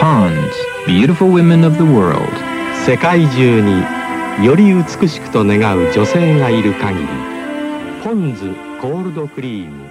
Ponds, beautiful women of the world. 世界中により美しくと願う女性がいる限りポンズコールドクリーム